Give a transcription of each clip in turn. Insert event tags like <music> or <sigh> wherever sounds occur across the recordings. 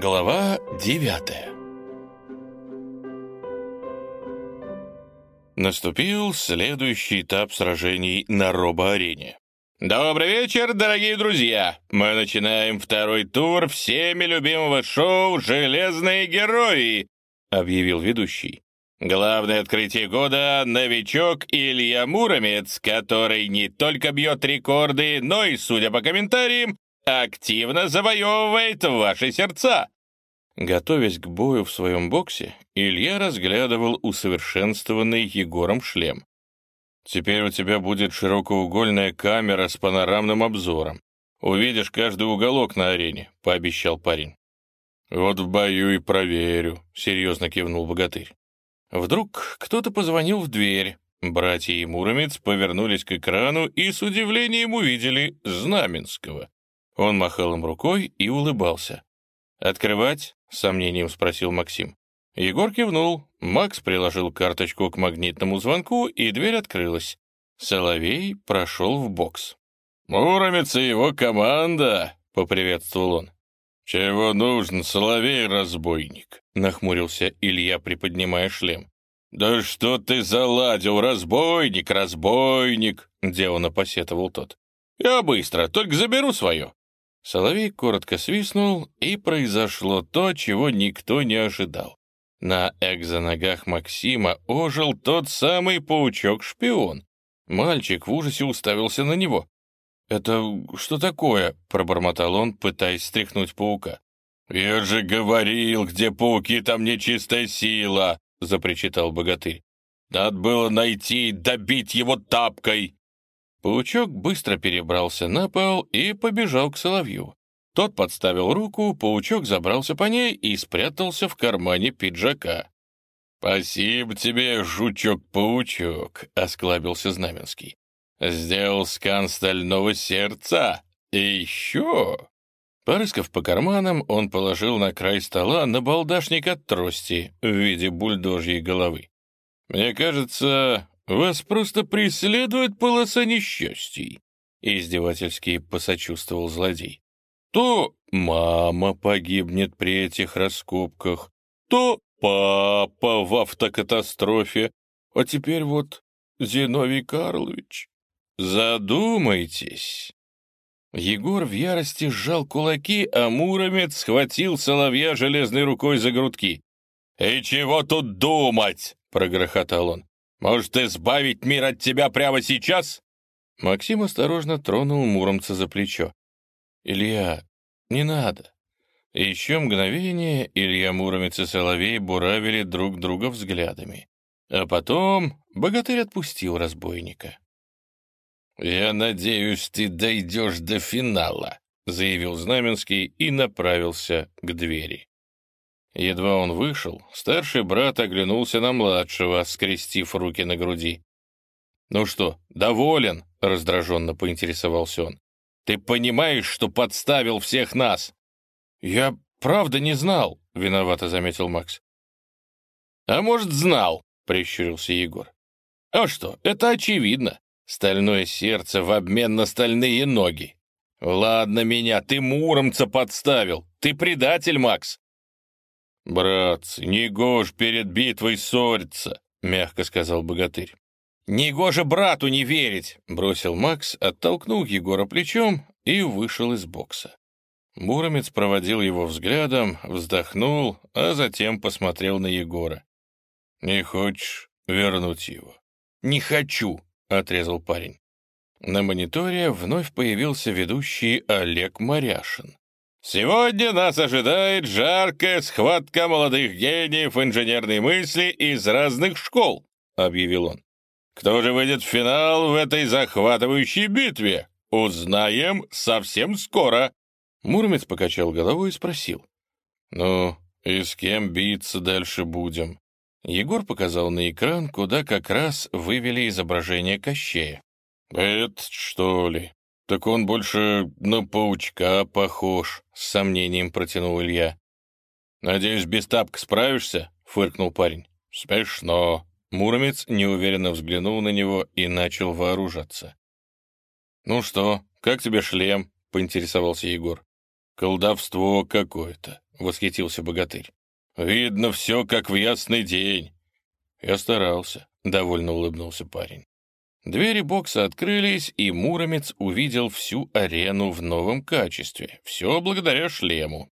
Глава девятая Наступил следующий этап сражений на робо-арене. Добрый вечер, дорогие друзья! Мы начинаем второй тур всеми любимого шоу «Железные герои», — объявил ведущий. Главное открытие года — новичок Илья Муромец, который не только бьет рекорды, но и, судя по комментариям, активно завоевывает ваши сердца. Готовясь к бою в своем боксе, Илья разглядывал усовершенствованный Егором шлем. «Теперь у тебя будет широкоугольная камера с панорамным обзором. Увидишь каждый уголок на арене», — пообещал парень. «Вот в бою и проверю», — серьезно кивнул богатырь. Вдруг кто-то позвонил в дверь. Братья и Муромец повернулись к экрану и с удивлением увидели Знаменского. Он махал им рукой и улыбался. «Открывать?» — с сомнением спросил Максим. Егор кивнул. Макс приложил карточку к магнитному звонку, и дверь открылась. Соловей прошел в бокс. «Муромец и его команда!» — поприветствовал он. «Чего нужен, соловей-разбойник?» — нахмурился Илья, приподнимая шлем. «Да что ты заладил, разбойник, разбойник!» — делано посетовал тот. «Я быстро, только заберу свое». Соловей коротко свистнул, и произошло то, чего никто не ожидал. На экзоногах Максима ожил тот самый паучок-шпион. Мальчик в ужасе уставился на него. «Это что такое?» — пробормотал он, пытаясь стряхнуть паука. «Я же говорил, где пауки, там нечистая сила!» — запричитал богатырь. «Надо было найти и добить его тапкой!» Паучок быстро перебрался на пол и побежал к соловью. Тот подставил руку, паучок забрался по ней и спрятался в кармане пиджака. «Спасибо тебе, жучок-паучок», — осклабился Знаменский. «Сделал скан стального сердца. И еще...» Порыскав по карманам, он положил на край стола набалдашник от трости в виде бульдожьей головы. «Мне кажется, вас просто преследует полоса несчастий», — издевательски посочувствовал злодей. «То мама погибнет при этих раскопках, то папа в автокатастрофе, а теперь вот Зиновий Карлович. Задумайтесь». Егор в ярости сжал кулаки, а Муромец схватил соловья железной рукой за грудки. «И чего тут думать?» — прогрохотал он. Может, избавить мир от тебя прямо сейчас?» Максим осторожно тронул Муромца за плечо. «Илья, не надо». Еще мгновение Илья Муромец и Соловей буравили друг друга взглядами. А потом богатырь отпустил разбойника. «Я надеюсь, ты дойдешь до финала», — заявил Знаменский и направился к двери. Едва он вышел, старший брат оглянулся на младшего, скрестив руки на груди. «Ну что, доволен?» — раздраженно поинтересовался он. «Ты понимаешь, что подставил всех нас?» «Я правда не знал», — виновато заметил Макс. «А может, знал?» — прищурился Егор. «А что, это очевидно. Стальное сердце в обмен на стальные ноги. Ладно меня, ты Муромца подставил. Ты предатель, Макс. «Братцы, не гож перед битвой ссориться», — мягко сказал богатырь. «Не гоже брату не верить!» — бросил Макс, оттолкнул Егора плечом и вышел из бокса. Муромец проводил его взглядом, вздохнул, а затем посмотрел на Егора. «Не хочешь вернуть его?» «Не хочу!» — отрезал парень. На мониторе вновь появился ведущий Олег Маряшин. Сегодня нас ожидает жаркая схватка молодых гениев инженерной мысли из разных школ, объявил он. Кто же выйдет в финал в этой захватывающей битве? Узнаем совсем скоро. Муромец покачал головой и спросил. «Ну, и с кем биться дальше будем?» Егор показал на экран, куда как раз вывели изображение Кощея. «Это что ли?» «Так он больше на паучка похож», — с сомнением протянул Илья. «Надеюсь, без тапка справишься?» — фыркнул парень. «Смешно». Муромец неуверенно взглянул на него и начал вооружаться. «Ну что, как тебе шлем?» — поинтересовался Егор. «Колдовство какое-то», —— восхитился богатырь. «Видно все, как в ясный день». «Я старался», — довольно улыбнулся парень. Двери бокса открылись, и Муромец увидел всю арену в новом качестве. Все благодаря шлему.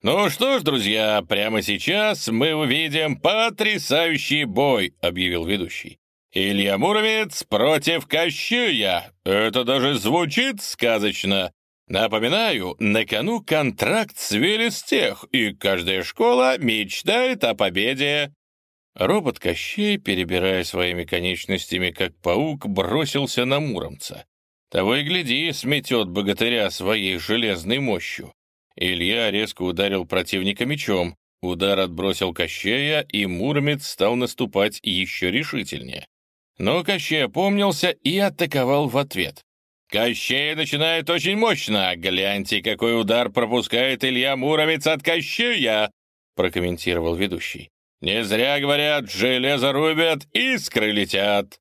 «Ну что ж, друзья, прямо сейчас мы увидим потрясающий бой», — объявил ведущий. «Илья Муромец против Кощея. Это даже звучит сказочно. Напоминаю, на кону контракт с Велестех, и каждая школа мечтает о победе». Робот Кощей, перебирая своими конечностями, как паук, бросился на Муромца. Того и гляди, сметет богатыря своей железной мощью. Илья резко ударил противника мечом. Удар отбросил Кощея, и Муромец стал наступать еще решительнее. Но Кощей опомнился и атаковал в ответ. «Кощей начинает очень мощно. Гляньте, какой удар пропускает Илья Муромец от Кощея!» прокомментировал ведущий. «Не зря говорят, железо рубят, искры летят!»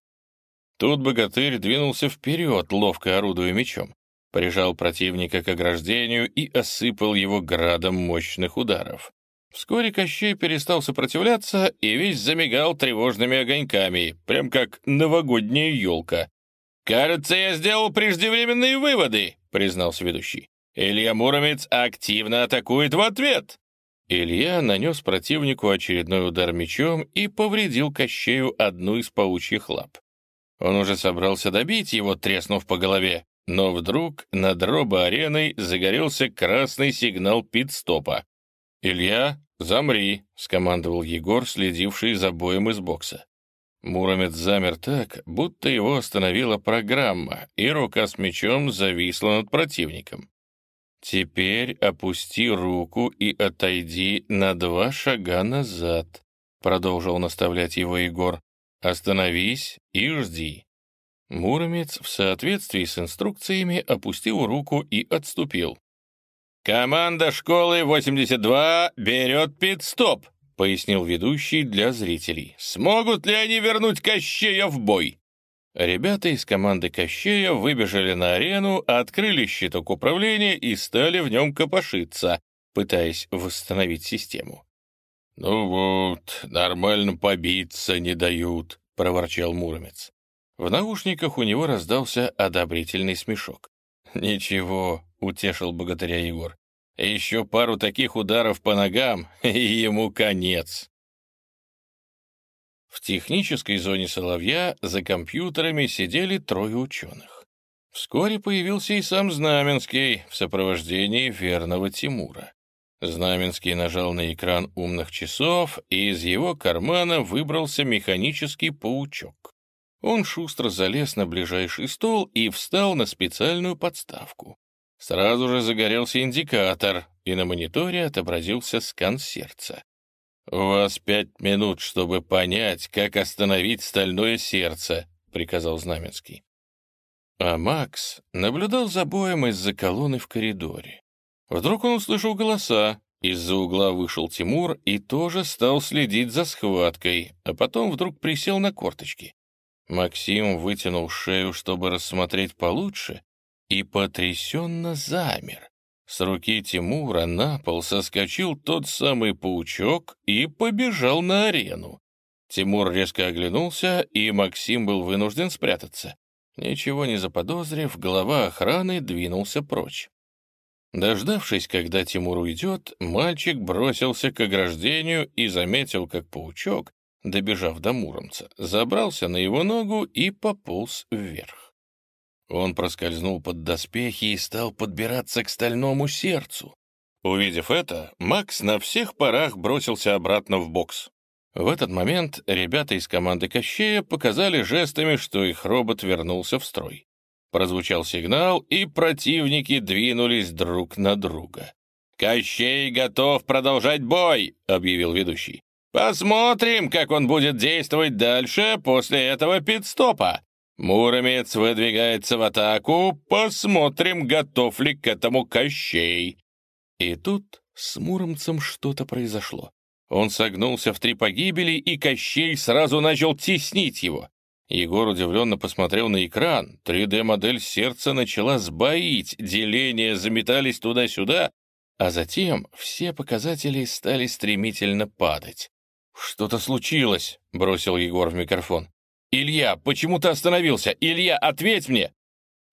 Тут богатырь двинулся вперед, ловко орудуя мечом прижал противника к ограждению и осыпал его градом мощных ударов. Вскоре Кощей перестал сопротивляться и весь замигал тревожными огоньками, прям как новогодняя елка. «Кажется, я сделал преждевременные выводы», — признался ведущий. «Илья Муромец активно атакует в ответ». Илья нанес противнику очередной удар мечом и повредил Кощею одну из паучьих лап. Он уже собрался добить его, треснув по голове, но вдруг над робо-ареной загорелся красный сигнал пит-стопа. «Илья, замри!» — скомандовал Егор, следивший за боем из бокса. Муромец замер так, будто его остановила программа, и рука с мечом зависла над противником. «Теперь опусти руку и отойди на два шага назад», — продолжил наставлять его Егор. «Остановись и жди». Муромец в соответствии с инструкциями опустил руку и отступил. «Команда школы 82 берет пит-стоп», — пояснил ведущий для зрителей. «Смогут ли они вернуть Кощея в бой?» Ребята из команды Кощея выбежали на арену, открыли щиток управления и стали в нем копошиться, пытаясь восстановить систему. «Ну вот, нормально побиться не дают», — проворчал Муромец. В наушниках у него раздался одобрительный смешок. «Ничего», — утешил богатыря Егор. «Еще пару таких ударов по ногам, <laughs> и ему конец». В технической зоне Соловья за компьютерами сидели трое ученых. Вскоре появился и сам Знаменский в сопровождении верного Тимура. Знаменский нажал на экран умных часов, и из его кармана выбрался механический паучок. Он шустро залез на ближайший стол и встал на специальную подставку. Сразу же загорелся индикатор, и на мониторе отобразился скан сердца. «У вас пять минут, чтобы понять, как остановить стальное сердце», — приказал Знаменский. А Макс наблюдал за боем из-за колонны в коридоре. Вдруг он услышал голоса. Из-за угла вышел Тимур и тоже стал следить за схваткой, а потом вдруг присел на корточки. Максим вытянул шею, чтобы рассмотреть получше, и потрясенно замер. С руки Тимура на пол соскочил тот самый паучок и побежал на арену. Тимур резко оглянулся, и Максим был вынужден спрятаться. Ничего не заподозрив, глава охраны двинулся прочь. Дождавшись, когда Тимур уйдет, мальчик бросился к ограждению и заметил, как паучок добежав до Муромца, забрался на его ногу и пополз вверх. Он проскользнул под доспехи и стал подбираться к стальному сердцу. Увидев это, Макс на всех парах бросился обратно в бокс. В этот момент ребята из команды Кощея показали жестами, что их робот вернулся в строй. Прозвучал сигнал, и противники двинулись друг на друга. «Кощей готов продолжать бой!» — объявил ведущий. Посмотрим, как он будет действовать дальше после этого пидстопа. Муромец выдвигается в атаку, посмотрим, готов ли к этому Кощей. И тут с Муромцем что-то произошло. Он согнулся в три погибели, и Кощей сразу начал теснить его. Егор удивленно посмотрел на экран. 3D-модель сердца начала сбоить, деления заметались туда-сюда, А затем все показатели стали стремительно падать. «Что-то случилось», — бросил Егор в микрофон. «Илья, почему ты остановился? Илья, ответь мне!»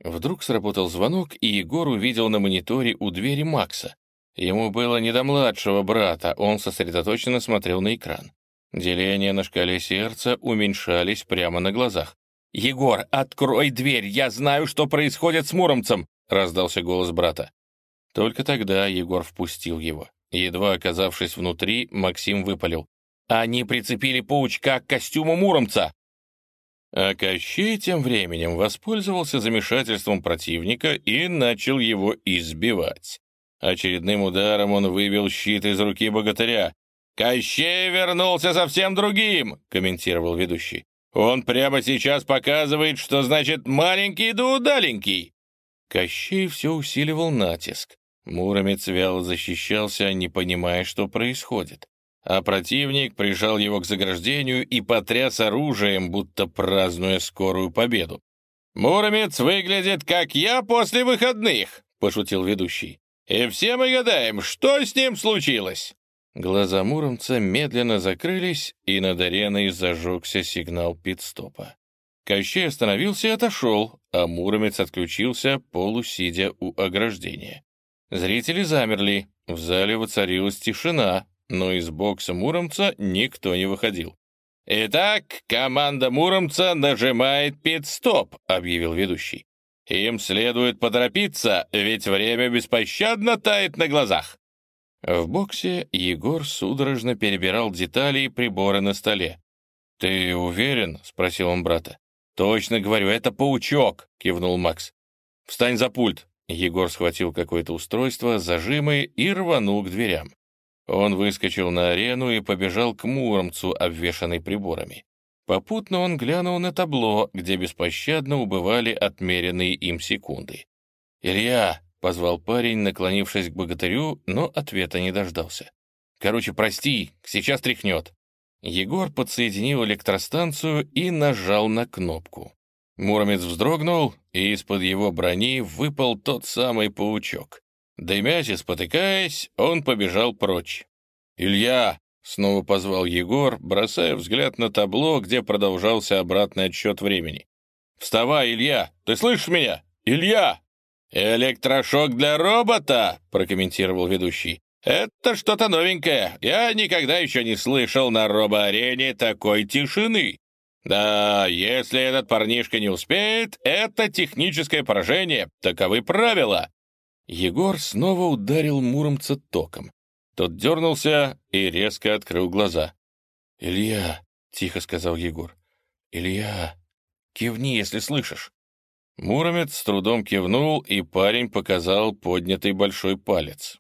Вдруг сработал звонок, и Егор увидел на мониторе у двери Макса. Ему было не до младшего брата, он сосредоточенно смотрел на экран. Деления на шкале сердца уменьшались прямо на глазах. «Егор, открой дверь, я знаю, что происходит с Муромцем!» — раздался голос брата. Только тогда Егор впустил его. Едва оказавшись внутри, Максим выпалил. «Они прицепили паучка к костюму Муромца!» А Кощей тем временем воспользовался замешательством противника и начал его избивать. Очередным ударом он выбил щит из руки богатыря. «Кощей вернулся совсем другим!» — комментировал ведущий. «Он прямо сейчас показывает, что значит маленький да удаленький!» Кощей все усиливал натиск. Муромец вяло защищался, не понимая, что происходит а противник прижал его к заграждению и потряс оружием, будто празднуя скорую победу. «Муромец выглядит, как я после выходных», — пошутил ведущий. «И все мы гадаем, что с ним случилось?» Глаза Муромца медленно закрылись, и над ареной зажегся сигнал пит-стопа. Кощей остановился и отошел, а Муромец отключился, полусидя у ограждения. Зрители замерли, в зале воцарилась тишина, но из бокса Муромца никто не выходил. «Итак, команда Муромца нажимает пит-стоп», — объявил ведущий. «Им следует поторопиться, ведь время беспощадно тает на глазах». В боксе Егор судорожно перебирал детали и приборы на столе. «Ты уверен?» — спросил он брата. «Точно говорю, это паучок», — кивнул Макс. «Встань за пульт». Егор схватил какое-то устройство, зажимы и рванул к дверям. Он выскочил на арену и побежал к Муромцу, обвешанный приборами. Попутно он глянул на табло, где беспощадно убывали отмеренные им секунды. «Илья!» — позвал парень, наклонившись к богатырю, но ответа не дождался. «Короче, прости, сейчас тряхнет». Егор подсоединил электростанцию и нажал на кнопку. Муромец вздрогнул, и из-под его брони выпал тот самый паучок. Дымясь и спотыкаясь, он побежал прочь. «Илья!» — снова позвал Егор, бросая взгляд на табло, где продолжался обратный отсчет времени. «Вставай, Илья! Ты слышишь меня? Илья!» «Электрошок для робота!» — прокомментировал ведущий. «Это что-то новенькое. Я никогда еще не слышал на робо-арене такой тишины. Да, если этот парнишка не успеет, это техническое поражение. Таковы правила. Егор снова ударил Муромца током. Тот дернулся и резко открыл глаза. «Илья», — тихо сказал Егор, — «Илья, кивни, если слышишь». Муромец с трудом кивнул, и парень показал поднятый большой палец.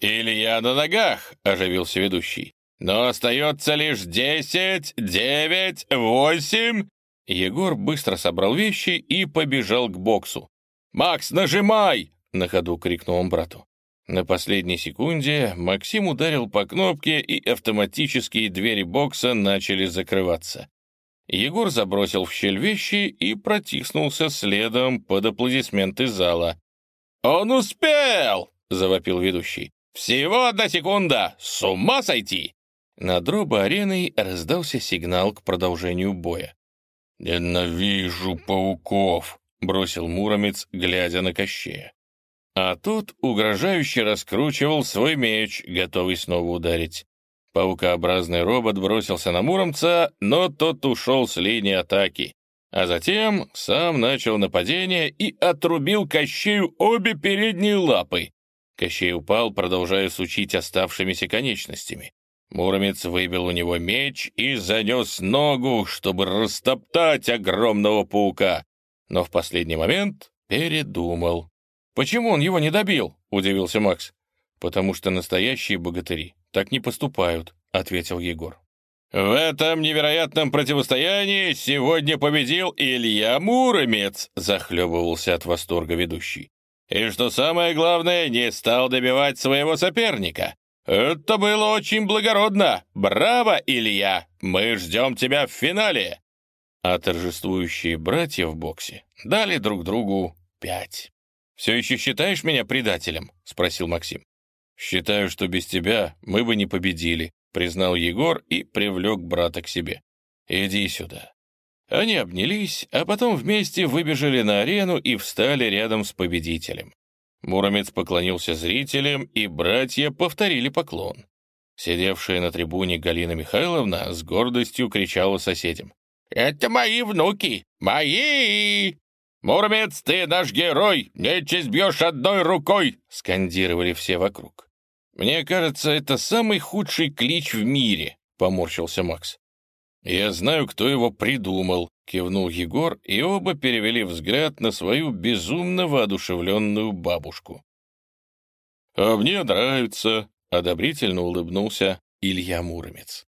«Илья на ногах!» — оживился ведущий. «Но остается лишь десять, девять, восемь...» Егор быстро собрал вещи и побежал к боксу. «Макс, нажимай!» — на ходу крикнул он брату. На последней секунде Максим ударил по кнопке, и автоматические двери бокса начали закрываться. Егор забросил в щель вещи и протиснулся следом под аплодисменты зала. «Он успел!» — завопил ведущий. «Всего одна секунда! С ума сойти!» Над робо-ареной раздался сигнал к продолжению боя. «Ненавижу пауков!» — бросил Муромец, глядя на Кощея. А тот угрожающе раскручивал свой меч, готовый снова ударить. Паукообразный робот бросился на Муромца, но тот ушел с линии атаки. А затем сам начал нападение и отрубил Кощею обе передние лапы. Кощей упал, продолжая сучить оставшимися конечностями. Муромец выбил у него меч и занес ногу, чтобы растоптать огромного паука. Но в последний момент передумал. «Почему он его не добил?» — удивился Макс. «Потому что настоящие богатыри так не поступают», — ответил Егор. «В этом невероятном противостоянии сегодня победил Илья Муромец», — захлебывался от восторга ведущий. «И что самое главное, не стал добивать своего соперника. Это было очень благородно. Браво, Илья! Мы ждем тебя в финале!» А торжествующие братья в боксе дали друг другу пять. «Все еще считаешь меня предателем?» — спросил Максим. «Считаю, что без тебя мы бы не победили», — признал Егор и привлек брата к себе. «Иди сюда». Они обнялись, а потом вместе выбежали на арену и встали рядом с победителем. Муромец поклонился зрителям, и братья повторили поклон. Сидевшая на трибуне Галина Михайловна с гордостью кричала соседям. «Это мои внуки! Мои!» «Муромец, ты наш герой! Нечисть бьешь одной рукой!» — скандировали все вокруг. «Мне кажется, это самый худший клич в мире», — поморщился Макс. «Я знаю, кто его придумал», — кивнул Егор, и оба перевели взгляд на свою безумно воодушевленную бабушку. «А мне нравится», — одобрительно улыбнулся Илья Муромец.